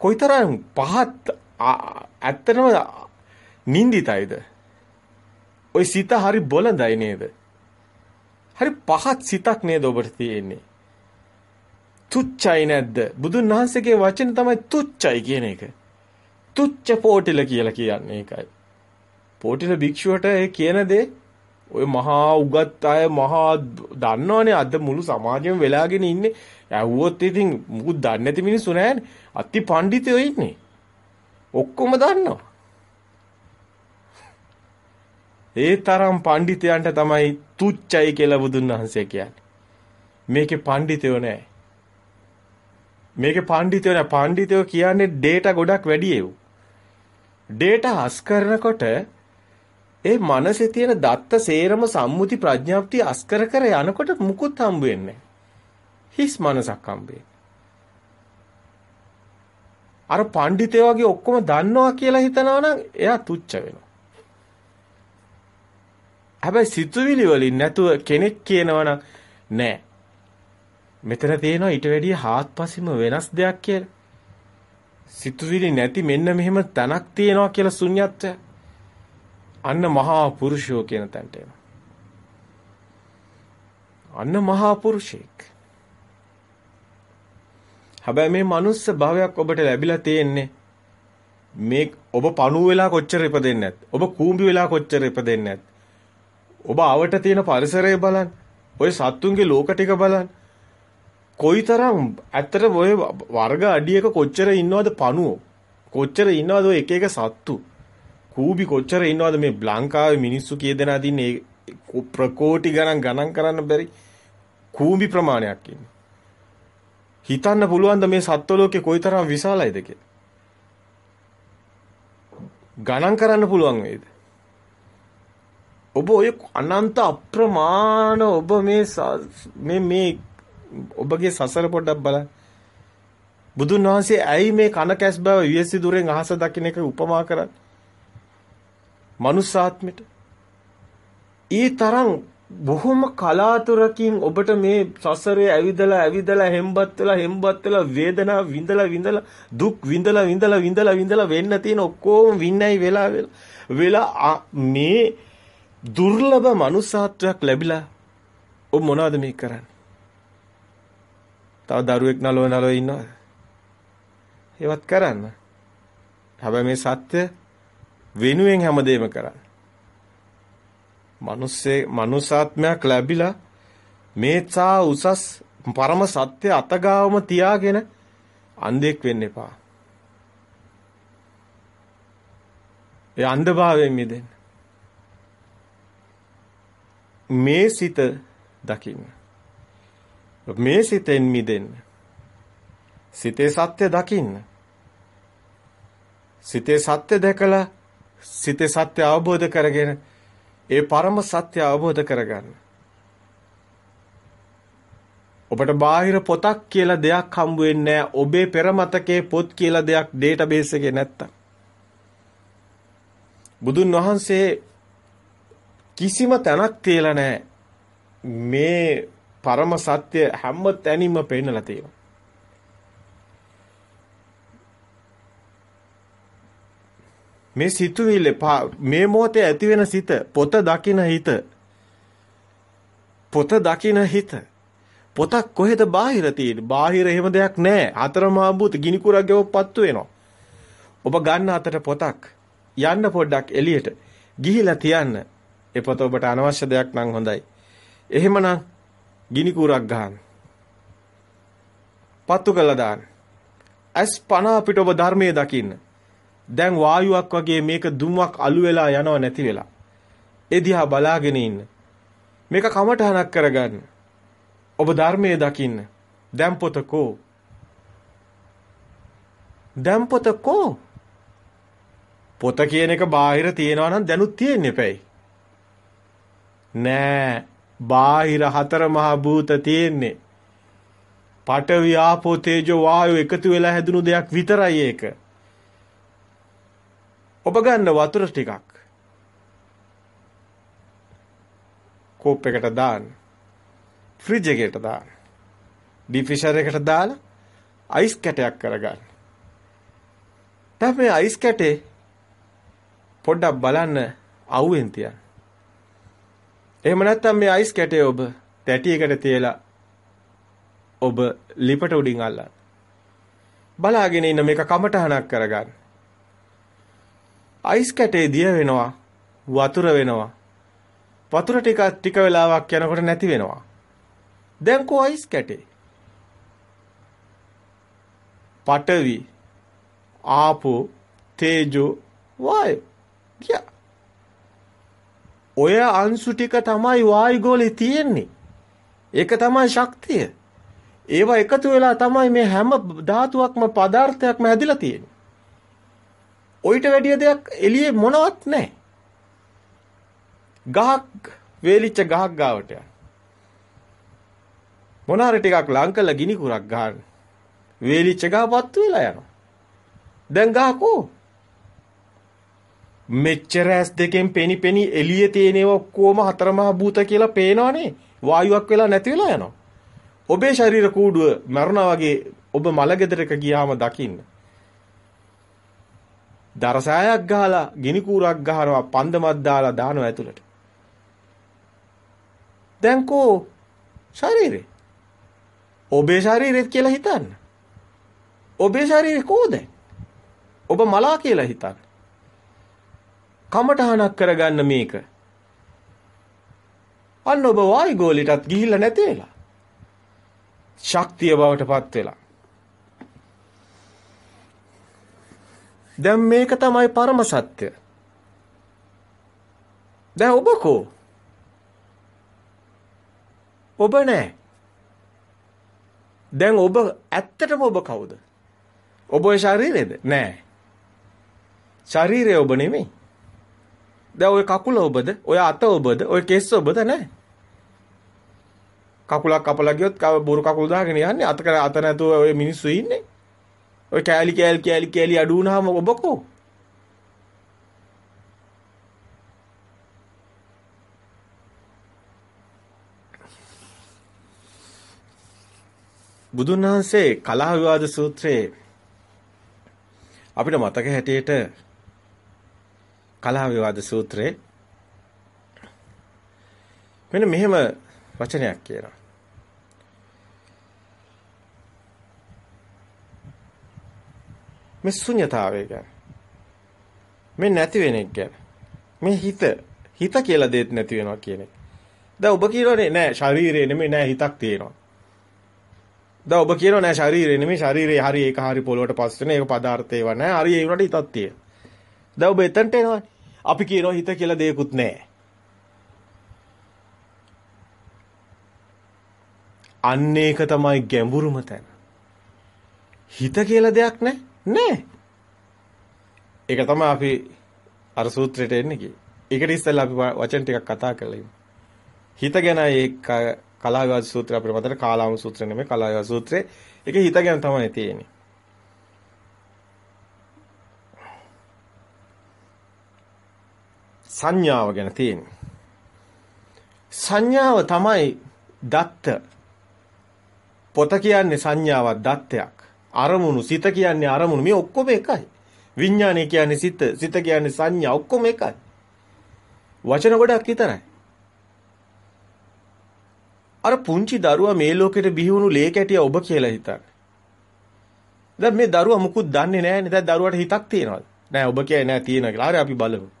කොයිතරම් පහත් ඇත්තටම නින්දිතයිද? ওই සිත හරි බොළඳයි නේද? හරි පහත් සිතක් නේද ඔබට තියෙන්නේ? තුච්චයි නැද්ද? බුදුන් වහන්සේගේ වචන තමයි තුච්චයි කියන එක. තුච්ච පෝටිල කියලා කියන්නේ ඒකයි. පෝටිල භික්ෂුවට ඒ කියන දේ ඔය මහා උගත් අය මහා දන්නවනේ අද මුළු සමාජෙම වෙලාගෙන ඉන්නේ. ඇහුවොත් ඉතින් මුකුත් දන්නේ නැති මිනිස්සු නෑනේ. අති පඬිතයෝ ඉන්නේ. ඔක්කොම දන්නවා. ඒ තරම් පඬිතයන්ට තමයි තුච්චයි කියලා බුදුන් වහන්සේ කියන්නේ. මේකේ පඬිතයෝ නෑ. මේකේ පඬිතයෝ නෑ. පඬිතයෝ කියන්නේ ඩේටා ගොඩක් වැඩි ඒව. ඩේටා හස් කරනකොට ඒ මනසේ තියෙන දත්ත සේරම සම්මුති ප්‍රඥාප්තිය අස්කර කර යනකොට මුකුත් හම්බ වෙන්නේ හිස් මනසක් හම්බෙන්නේ. අර පඬිතේ වගේ ඔක්කොම දන්නවා කියලා හිතනවා නම් එයා තුච්ච වෙනවා. හැබැයි සිතුවිලි වලින් නැතුව කෙනෙක් කියනවනම් නෑ. මෙතන තියෙනවා ඊට වැඩිය හාත්පසින්ම වෙනස් දෙයක් කියලා. සිතුවිලි නැති මෙන්න මෙහෙම තනක් තියෙනවා කියලා ශුන්‍යත්වය. අන්න මහා පුරුෂයෝ කියන තැනට එනවා. අන්න මහා පුරුෂයෙක්. හැබැයි මේ මනුස්ස භාවයක් ඔබට ලැබිලා තියෙන්නේ මේ ඔබ පණුව වෙලා කොච්චර ඉපදෙන්නේ නැත්. ඔබ කූඹි වෙලා කොච්චර ඉපදෙන්නේ නැත්. ඔබ ආවට තියෙන පරිසරය බලන්න. ඔය සත්තුන්ගේ ලෝක ටික බලන්න. කොයිතරම් ඇත්තට ඔය වර්ග අඩියක කොච්චර ඉන්නවද පණුවෝ? කොච්චර ඉන්නවද ඔය එක එක සත්තු? කූඹි කොච්චර ඉන්නවද මේ ලංකාවේ මිනිස්සු කී දෙනා දින්නේ ප්‍රකෝටි ගණන් ගණන් කරන්න බැරි කූඹි ප්‍රමාණයක් ඉන්නේ. හිතන්න පුළුවන්ද මේ සත්ව ලෝකේ කොයිතරම් විශාලයිද කියලා? ගණන් කරන්න පුළුවන් වේද? ඔබ ඔය අනන්ත අප්‍රමාණ ඔබ මේ මේ මේ ඔබගේ සසර පොඩ්ඩක් බලන්න. බුදුන් වහන්සේ ඇයි මේ කන කැස් බව වියසි දුරෙන් අහස දකින්න එක උපමා කරන්නේ? මනුස්සාත්මෙට. ඊ තරම් බොහොම කලාතුරකින් ඔබට මේ සසරේ ඇවිදලා ඇවිදලා හෙම්බත් වෙලා හෙම්බත් වෙලා වේදනාව විඳලා විඳලා දුක් විඳලා විඳලා විඳලා විඳලා වෙන්න තියෙන ඔක්කොම වින්නයි වෙලා වෙලා මේ දුර්ලභ මනුසාත්වයක් ලැබිලා ඔබ මොනවද මේ කරන්නේ තව දරුවෙක් නලව නලව ඉන්නවා. ඒවත් කරන්න. හැබැයි මේ සත්‍ය වෙනුවෙන් හැමදේම කරන්න. මිනිස්සේ මනුසාත්මයක් ලැබිලා මේ සා උසස් පරම සත්‍ය අතගාවම තියාගෙන අන්ධෙක් වෙන්න එපා. ඒ අන්ධභාවයෙන් මිදෙන්න. මේ සිත දකින්න. මේ සිතෙන් මිදෙන්න. සිතේ සත්‍ය දකින්න. සිතේ සත්‍ය දැකලා සිතේ සත්‍ය අවබෝධ කරගෙන ඒ පරම සත්‍ය අවබෝධ කරගන්න. ඔබට බාහිර පොතක් කියලා දෙයක් හම්බ වෙන්නේ ඔබේ පෙරමතකයේ පොත් කියලා දෙයක් ඩේටාබේස් එකේ නැත්තම්. බුදුන් වහන්සේ කිසිම තැනක් තියලා නැහැ. මේ පරම සත්‍ය හැම තැනින්ම පෙන්නලා තියෙනවා. මේ සිතුවිල්ල මේ මොහොතේ ඇති වෙන සිත පොත දකින හිත. පොත දකින හිත. පොතක් කොහෙද බාහිර තියෙන්නේ? බාහිර එහෙම දෙයක් නැහැ අතරමහා භූත ගිනි කුරක් ගෙවපත්තු වෙනවා. ඔබ ගන්න අතට පොතක් යන්න පොඩ්ඩක් එළියට ගිහිලා තියන්න. ඒ පොත ඔබට අනවශ්‍ය දෙයක් නම් හොඳයි. එහෙමනම් ගිනි කූරක් ගන්න. පත්තු කළා දාන්න. ඇස් පන අපිට ඔබ ධර්මයේ දකින්න. දැන් වායුවක් වගේ මේක දුමක් අලු වෙලා යනව නැති වෙලා. ඒ දිහා බලාගෙන ඉන්න. මේක කමටහනක් කරගන්න. ඔබ ධර්මයේ දකින්න. දැන් පොත කෝ? දැන් පොත කෝ? පොත කියන එක බාහිර තියනවා නම් දැනුත් තියෙන්න එපැයි. නෑ බාහිර හතර මහා භූත තියෙන්නේ. පඨවි ආපෝ තේජෝ වායෝ එකතු වෙලා හැදුණු දෙයක් විතරයි ඒක. ඔබ ගන්න වතුර ටිකක් කෝප් එකට දාන්න. ෆ්‍රිජ් එකකට දාන්න. ඩිෆ්‍රිජර් එකට දාලා අයිස් කැටයක් කරගන්න. දැන් මේ අයිස් කැටේ පොඩ්ඩක් බලන්න අවුෙන් තියන්න. එහෙම නැත්නම් මේ අයිස් කැටේ ඔබ තැටියකට තියලා ඔබ ලිපට උඩින් අල්ලන්න. බලාගෙන ඉන්න මේක කමටහනක් කරගන්න. අයිස් කැටේ දිය වෙනවා වතුර වෙනවා. වතුර ටික ටික වෙලාවක් යනකොට නැති වෙනවා. දැන් කො අයිස් කැටේ? පඨවි ආපෝ තේජෝ වායු ගියා ඔය අංශු ටික තමයි වායුගෝලේ තියෙන්නේ. ඒක තමයි ශක්තිය. ඒවා එකතු වෙලා තමයි මේ හැම ධාතුවක්ම පදාර්ථයක්ම හැදිලා තියෙන්නේ. ඔయిత වැඩිය දෙයක් එළියේ මොනවත් නැහැ. ගහක් වේලිච්ච ගහක් ගාවට යන. මොනාර ටිකක් ලං කළ ගිනි කුරක් ගන්න. වේලිච්ච ගහපත් වෙලා යනවා. දැන් ගහකෝ මෙච්චර ඇස් දෙකෙන් පෙනි පෙනි එළියේ තියෙනව ඔක්කොම හතරමහා භූත කියලා පේනවනේ. වායුවක් වෙලා නැති වෙලා යනවා. ඔබේ ශරීර කූඩුව මරුණා වගේ ඔබ මලගෙදරක ගියාම දකින්න. දරසායක් ගහලා ගිනි කූරක් ගහනවා පන්දමක් දාලා දානවා ඇතුළට. දැන් කෝ ශරීරේ ඔබේ ශරීරෙත් කියලා හිතන්න. ඔබේ ශරීරේ කොහොද? ඔබ මලා කියලා හිතන්න. කමටහනක් කරගන්න මේක. අන්න ඔබ වායුගෝලයටත් ගිහිල්ලා නැති වෙලා. ශක්තිය බවටපත් වෙලා. දැන් මේක තමයි පරම සත්‍ය. දැන් ඔබ කෝ? ඔබ නෑ. දැන් ඔබ ඇත්තටම ඔබ කවුද? ඔබ ඔය ශරීරේද? නෑ. ශරීරය ඔබ නෙමෙයි. දැන් ওই කකුල ඔබද? ඔය අත ඔබද? ඔය කෙස් ඔබද නැහැ? කකුලක් කපලා ගියොත් බොරු කකුල දාගෙන යන්නේ අත කර අත නැතුව ඔය මිනිස්සු ඉන්නේ. ඔය කෑලි කෑලි කෑලි කෑලි අඩු වුණාම ඔබ කො? බුදුන් වහන්සේ කලහ විවාද සූත්‍රයේ අපිට මතක හැටියට කලහ විවාද සූත්‍රයේ මෙන්න මෙහෙම වචනයක් කියනවා. මේ ශුන්‍යතාවය ගැන. මේ නැති වෙන එක ගැන. මේ හිත හිත කියලා දෙයක් නැති වෙනවා කියන එක. දැන් ඔබ කියනෝනේ නෑ ශරීරේ නෙමෙයි නෑ හිතක් තියෙනවා. දැන් ඔබ කියනෝ නෑ ශරීරේ නෙමෙයි ශරීරේ හරි ඒක හරි පොළොවට පස්සෙන ඒක පදාර්ථේව නෑ හරි ඒ උනට හිතක් තියෙනවා. දැන් ඔබ එතනට එනවනේ. අපි කියනවා හිත කියලා දෙයක්වත් නෑ. අන්න ඒක තමයි ගැඹුරුම තැන. හිත කියලා දෙයක් නෑ. නෑ. ඒක තමයි අපි අර සූත්‍රයට එන්නේ කියේ. ඒකට ඉස්සෙල්ලා අපි වචන ටිකක් කතා කරලා ඉමු. හිත ගැන ඒ කලාවිවාද සූත්‍රය අපිට මතක කාලාම සූත්‍රය නෙමෙයි කලාවිවාද සූත්‍රය. ඒකේ හිත ගැන තමයි තියෙන්නේ. සංඥාව ගැන තියෙන්නේ. සංඥාව තමයි දත්ත. පොත කියන්නේ සංඥාවක් දත්තයක්. අරමුණු සිත කියන්නේ අරමුණු මේ ඔක්කොම එකයි. විඥානය කියන්නේ සිත, සිත කියන්නේ සංඥා ඔක්කොම එකයි. වචන ගොඩක් විතරයි. අර පුංචි දරුවා මේ ලෝකෙට බිහි වුණු ලේ කැටිය ඔබ කියලා හිතන්න. දැන් මේ දරුවා මුකුත් දන්නේ නැහැනේ. දැන් දරුවාට හිතක් තියනවද? නෑ ඔබ කියයි නෑ තියෙනවා කියලා. හරි අපි බලමු.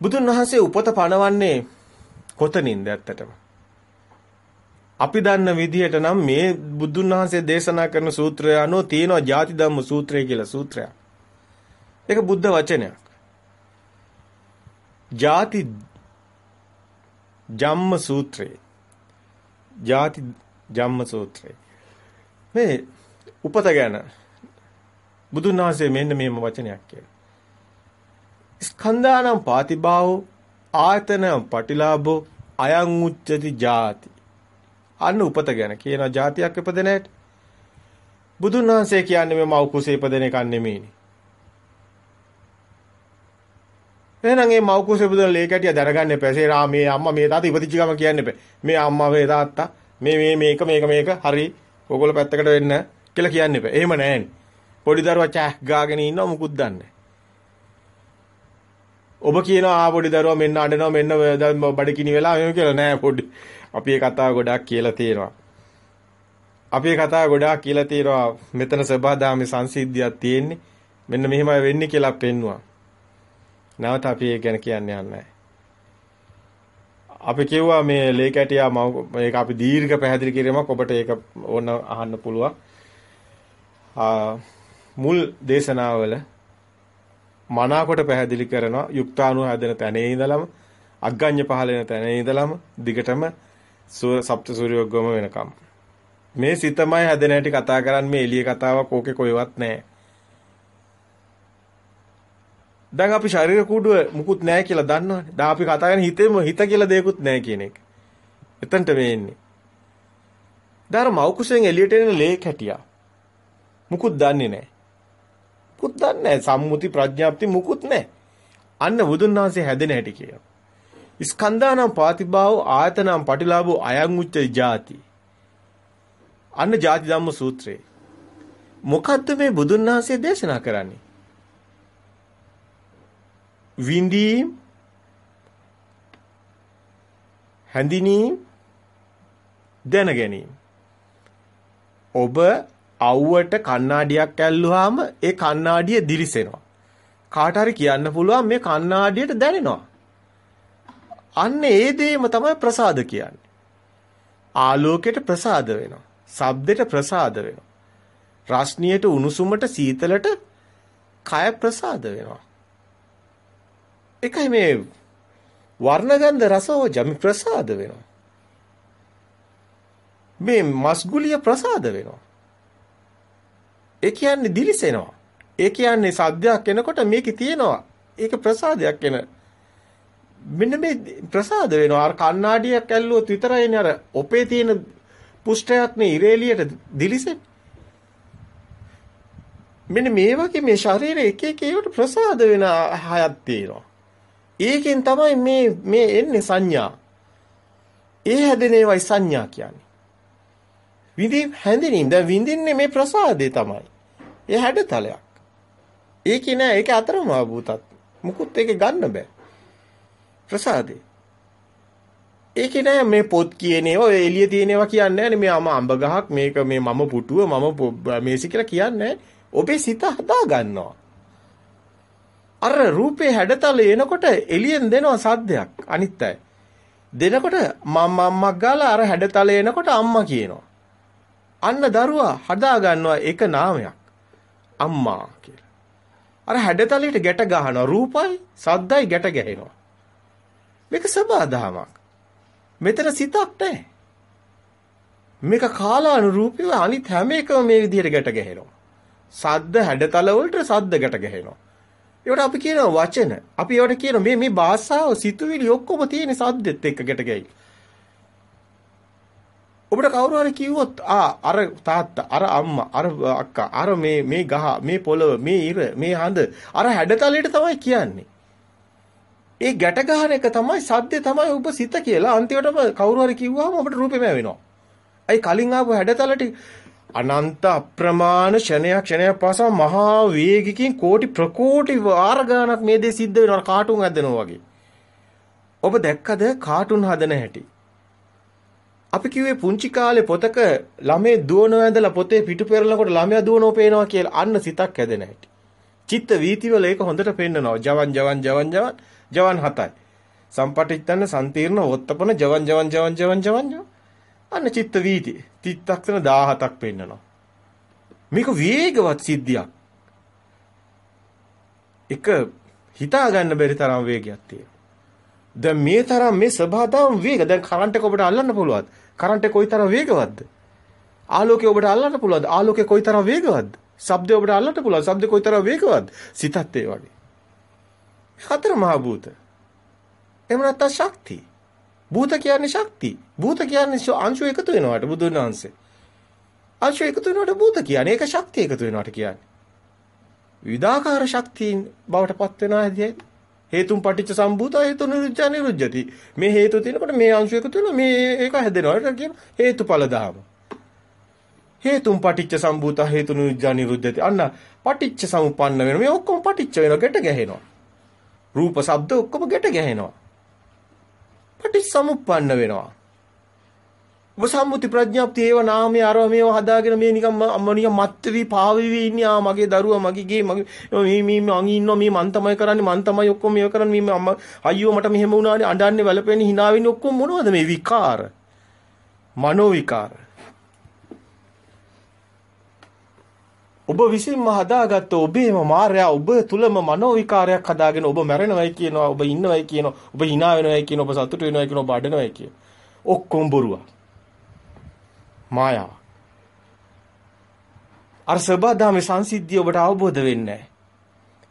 බුදුන් වහන්සේ උපත පණවන්නේ කොතනින්ද ඇත්තටම? අපි දන්න විදිහට නම් මේ බුදුන් වහන්සේ දේශනා කරන සූත්‍රය අනුව තියෙනවා ಜಾති ධම්ම සූත්‍රය කියලා සූත්‍රයක්. ඒක බුද්ධ වචනයක්. ಜಾති ජම්ම සූත්‍රේ. ಜಾති ජම්ම සූත්‍රේ. මේ උපත ගැන බුදුන් වහන්සේ මෙන්න මේම වචනයක් කියලා. ස්කන්ධානම් පාතිභාවෝ ආයතනම් පටිලාභෝ අයං උච්චති ಜಾති අන්න උපත ගැන කියනවා જાතියක් ඉපදෙන හැටි. බුදුන් වහන්සේ කියන්නේ මේ මව් කුසේ ඉපදෙන එකක් නෙමෙයිනේ. එහෙනම් මේ මව් කුසේ ඉපදෙන ලේ කැටිය දරගන්න එපා. සේරා මේ අම්මා මේ තාත්තා ඉපදිච්ච ගම කියන්න එපා. මේ අම්මා මේ තාත්තා මේ මේ මේක මේක මේක හරි ඕගොල්ලෝ පැත්තකට වෙන්න කියලා කියන්න එපා. එහෙම නැහැනේ. පොඩි දරුවා චැහ් ගාගෙන ඉන්නව මුකුත් දන්නේ ඔබ කියනවා ආ පොඩි දරුවා මෙන්න අඬනවා මෙන්න බඩකිනි වෙලා එහෙම කියලා නෑ පොඩි අපි මේ කතාව ගොඩාක් කියලා තියෙනවා. අපි මේ කතාව ගොඩාක් කියලා තියෙනවා. මෙතන සබදාමේ සංසිද්ධියක් තියෙන්නේ. මෙන්න මෙහෙමයි වෙන්නේ කියලා පෙන්නවා. නැවත අපි ඒක ගැන කියන්න යන්නේ අපි කිව්වා මේ ලේ කැටියා මේක අපි දීර්ඝ පැහැදිලි කිරීමක් ඔබට ඒක ඕන අහන්න පුළුවන්. මුල් දේශනාවල මනාකොට පැහැදිලි කරනවා යුක්තාණු හැදෙන තැනේ ඉඳලම අග්ගඤ්ඤ පහල වෙන තැනේ ඉඳලම දිගටම සප්ත සූර්යෝග්ගම වෙනකම්. මේ සිතමයි හැදෙන හැටි කතා කරන්නේ මේ එළිය කතාවක් ඕකේ කොහෙවත් නැහැ. දැන් අපි ශරීර කූඩුව මුකුත් නැහැ කියලා දන්නවනේ. දැන් අපි කතා කරන හිතේම හිත කියලා දෙයක්වත් නැහැ කියන එක. එතනට මේ එන්නේ. දැන් මෞකුසෙන් එළියට එන ලේ කැටියා. මුකුත් දන්නේ නැහැ. මුකුත් දන්නේ නැහැ. සම්මුති ප්‍රඥාප්ති මුකුත් නැහැ. අන්න බුදුන් වහන්සේ හැදෙන හැටි කියනවා. ස්කන්ධානම් පාතිභාව ආයතනම් පටිලාභෝ අයං උච්ච ජාති. අන්න ජාති ධම්ම සූත්‍රේ. මොකද්ද මේ බුදුන් වහන්සේ දේශනා කරන්නේ? විඳීම් හැඳිනීම් දැන ගැනීම. ඔබ අවුවට කණ්ණාඩියක් ඇල්ලුවාම ඒ කණ්ණාඩිය දිලිසෙනවා. කාට හරි කියන්න පුළුවන් මේ කණ්ණාඩියට දැනෙනවා. අන්න ඒ දේම තමයි ප්‍රසාද කියන්නේ. ආලෝකයට ප්‍රසාද වෙනවා. ශබ්දයට ප්‍රසාද වෙනවා. රස්නියට උණුසුමට සීතලට කය ප්‍රසාද වෙනවා. එකයි මේ වර්ණගන්ධ රසෝජම ප්‍රසාද වෙනවා. මේ මස්ගුලිය ප්‍රසාද වෙනවා. ඒ කියන්නේ දිලිසෙනවා. ඒ කියන්නේ සද්දයක් එනකොට මේකේ තියෙනවා. ඒක ප්‍රසාදයක් එන මෙන්න මේ ප්‍රසාද වෙනවා. අර කණ්ණාඩියක් ඇල්ලුවොත් විතරයිනේ අර ඔපේ තියෙන පුෂ්ඨයක් නේ ඉරේලියට දිලිසෙන්නේ. මෙන්න මේ වගේ මේ ශරීරයේ එක එක ඒවට ප්‍රසාද වෙන හයක් තියෙනවා. ඒකෙන් තමයි මේ මේ එන්නේ සංඥා. ඒ හැදෙන ඒවයි සංඥා කියන්නේ. විඳින් හැඳිනීම දැන් විඳින්නේ මේ ප්‍රසාදේ තමයි. ඒ හැඩතලයක්. ඒකේ නෑ ඒක අතරම ආභූතත්. මුකුත් ඒක ගන්න බෑ. ප්‍රසාදේ. ඒකේ නෑ මේ පොත් කියන ඒවා එළිය තියෙන ඒවා කියන්නේ නෑනේ මේ අම අඹ ගහක් මේක මේ මම පුටුව මම මේසි කියලා කියන්නේ ඔබේ සිත හදා ගන්නවා. අර රූපේ හැඩතල එනකොට එළියෙන් දෙනවා සද්දයක් අනිත් අය. දෙනකොට මම්ම අම්මක් ගාලා අර හැඩතල එනකොට අම්මා කියනවා. අන්න දරුවා හදා ගන්නවා එක නාමයක්. අම්මා කියලා. අර හැඩතලයට ගැට ගහනවා රූපයි සද්දයි ගැට ගැහෙනවා. මේක සබාධාමක්. මෙතන සිතක් නැහැ. මේක කාලානුරූපීව අනිත් හැම එකම මේ විදිහට ගැට ගැහෙනවා. සද්ද හැඩතල වලට සද්ද ගැට ගැහෙනවා. ඒවට අපි කියනවා වචන. අපි ඒවට කියනවා මේ මේ භාෂාව සිතුවිලි ඔක්කොම තියෙන සද්දෙත් එක්ක ගැට ගැහි. ඔබට කවුරු හරි කිව්වොත් ආ අර තාත්තා අර අම්මා අර අක්කා අර මේ මේ ගහ මේ පොළව මේ ඉර මේ හඳ අර හැඩතලයට තමයි කියන්නේ. ඒ ගැට ගන්න එක තමයි සද්දේ තමයි ඔබ සිත කියලා අන්තිමටම කවුරු හරි කිව්වම ඔබට රූපෙම වෙනවා. අයි කලින් ආපු හැඩතලට අනන්ත අප්‍රමාණ ක්ෂණයක් ක්ෂණයක් පාසා මහා වේගකින් කෝටි ප්‍රකෝටි වාර ගණනක් මේ දේ සිද්ධ වෙනවා කාටුන් හදනවා වගේ. ඔබ දැක්කද කාටුන් හදන හැටි? අපි කිව්වේ පුංචි කාලේ පොතක ළමේ දුවන ඇඳලා පොතේ පිටු පෙරලනකොට ළමයා දුවනෝ පේනවා කියලා අන්න සිතක් හැදෙන හැටි. චිත්ත වීතිවල ඒක හොඳට පෙන්නනවා. ජවන් ජවන් ජවන් ජවන් ජවන් 7යි. සම්පටිච්ඡන්න සම්තිර්ණ වොත්තපන ජවන් ජවන් ජවන් ජවන් ජවන් ජවන් අන්න චිත්ත වීති තිත්තක්ෂණ 17ක් පෙන්නනවා. මේක වේගවත් සිද්ධියක්. එක හිතා ගන්න බැරි තරම් වේගයක් තියෙනවා. දැන් මේ තරම් මේ ස්වභාවතාවම වේග දැන් කරන්ට් එක ඔබට අල්ලන්න පුළුවන්ද? කරන්ට් එක කොයිතරම් වේගවත්ද? ආලෝකය ඔබට අල්ලන්න පුළුවන්ද? ආලෝකය කොයිතරම් වේගවත්ද? ශබ්දය ඔබට අල්ලන්න පුළුවන්. ශබ්ද කොයිතරම් වේගවත්ද? සිතත් ඒ වගේ. හතර මහා භූත. එහෙම නැත්නම් ශක්තිය. භූත කියන්නේ ශක්තිය. භූත කියන්නේ අංශු එකතු වෙනවට බුදුන් වහන්සේ. අංශු එකතු වෙනවට භූත කියන්නේ ඒක ශක්තිය එකතු වෙනවට කියන්නේ. විවිධාකාර ශක්තියින් බවට පත් වෙනවා ඇදී හේතුන් පටිච්ච සම්භූත හේතු නිරුද්ධ නිරුද්ධති. මේ හේතු තියෙනකොට මේ අංශු එකතු වෙනවා මේ ඒක හැදෙනවා. ඒක කියන හේතුඵල ධාම. හේතුන් පටිච්ච සම්භූත හේතු නිරුද්ධ නිරුද්ධති. අන්න පටිච්ච සමුප්පන්න වෙනවා. මේ ඔක්කොම පටිච්ච වෙනවා, ගැට ගැහෙනවා. රූප ශබ්ද ඔක්කොම ගැට ගැහෙනවා. පටිච්චසමුප්පන්න වෙනවා. ඔබ සම්මුති ප්‍රඥාප්තිය ඒව නාමයේ අරව මේව හදාගෙන මේ නිකන් අම්ම නිකන් මත් වී පාවිවි ඉන්නේ. ආ මගේ දරුවා මගේ ගේ මගේ මේ මේ මං ඉන්නවා. මේ මං තමයි කරන්නේ. මං තමයි ඔක්කොම මේව කරන්නේ. මේ අම්මා අයියෝ මට මෙහෙම වුණානේ. අඬන්නේ වැළපෙන්නේ hina වෙන්නේ ඔක්කොම මොනවද මේ විකාර? මනෝ විකාර ඔබ විසින්ම හදාගත්ත ඔබේම මායя ඔබ තුලම මනෝ විකාරයක් හදාගෙන ඔබ මැරෙනවයි කියනවා ඔබ ඉන්නවයි කියනවා ඔබ hina වෙනවයි කියනවා ඔබ සතුට වෙනවයි කියනවා ඔබ අඬනවයි කියන ඔක්කොම බොරුවක්. මායාවක්. අර සබදාමේ සංසිද්ධිය ඔබට අවබෝධ වෙන්නේ නැහැ.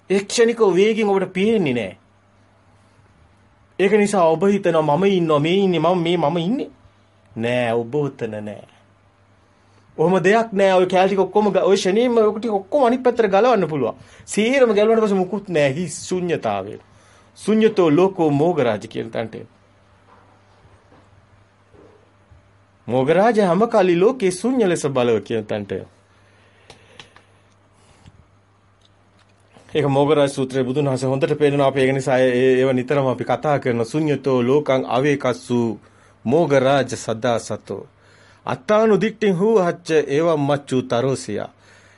ඒ ක්ෂණික වේගෙන් ඔබට පේන්නේ නැහැ. ඒක නිසා ඔබ හිතනවා මම ඉන්නවා මේ ඉන්නේ මම මේ මම ඉන්නේ. නෑ ඔබ උතන නෑ. ඔහොම දෙයක් නෑ ඔය කැල් ටික ඔක්කොම ඔය ෂණීම ඔය ටික ඔක්කොම අනිත් පැත්තට ගලවන්න පුළුවන්. සීරම ගලවන්න පස්සේ මුකුත් නෑ හිස් ශුන්්‍යතාවය. ශුන්‍යතෝ ලෝකෝ මෝගරාජ කියන තැනට. මෝගරාජ හැම කලි ලෝකේ ශුන්‍ය ලෙස බලව කියන තැනට. ඒක මෝගරාජ සූත්‍රයේ බුදුන් වහන්සේ හොඳට පෙන්නනවා අපි ඒක නිසා ඒව නිතරම අපි කතා කරන ශුන්්‍යතෝ ලෝකං අවේකස්සු මෝගරාජ සදා සතෝ අත්තානු දික්ටින් හුවහච්ච ඒවම් මච්චු තරෝසියා.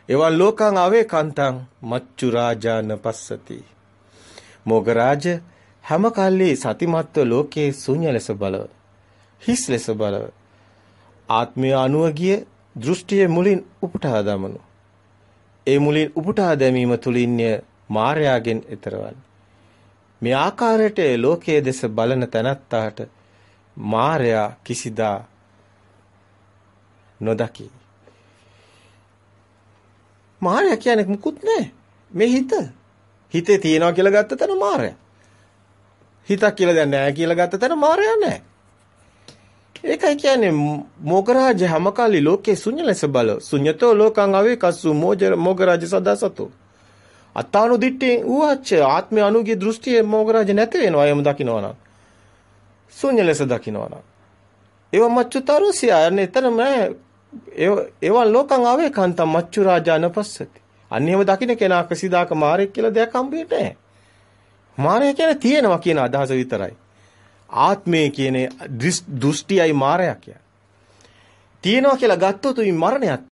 එවන් ලෝකං අවේ කන්තං මච්චු රාජාන පස්සති. මොගරාජ හැම කල්ලි සතිමත්ව ලෝකයේ ශුන්‍ය ලෙස බලව. හිස් ලෙස බලව. ආත්මය අනුව ගිය දෘෂ්ටිය මුලින් උපුටා දමනු. ඒ මුලින් උපුටා දැමීම තුලින්ය මායාගෙන් ඈතරවන්නේ. මේ ආකාරයට ලෝකයේ දෙස බලන තැනත්තාට මායා කිසිදා නොදකි. මායා කියන්නේ මුකුත් නෑ. මේ හිත. හිතේ තියනවා කියලා ගත්ත තැන මායා. හිතක් කියලා දැන් නෑ කියලා ගත්ත තැන මායා නෑ. ඒකයි කියන්නේ මොගරාජ හැමකාලි ලෝකේ ශුන්‍ය ලෙස බල. ශුන්‍යතෝ ලෝකං අවේකස්සු මොගරාජ සදාසතෝ. අත්තානු දිට්ඨි ඌච්ච ආත්මය අනුගේ දෘෂ්ටියේ මොගරාජ නැති වෙනවා යම දකින්නවනම්. ශුන්‍ය ලෙස දකින්නවනම්. ඒව මච්චුතරුසිය යන්නේ එතනම ඒවා ලෝකං ආවේ කාන්තම් මච්චු රාජාන පස්සති. අන්නේම දකින්න කෙනා කසිදාක මාරෙක් කියලා දෙයක් හම්බෙන්නේ නැහැ. මාරය කියන්නේ තියෙනවා කියන අදහස විතරයි. ආත්මය කියන්නේ දෘෂ්ටියයි මාරයක් කියන්නේ. තියෙනවා කියලා ගත්තොත් උයි මරණයක්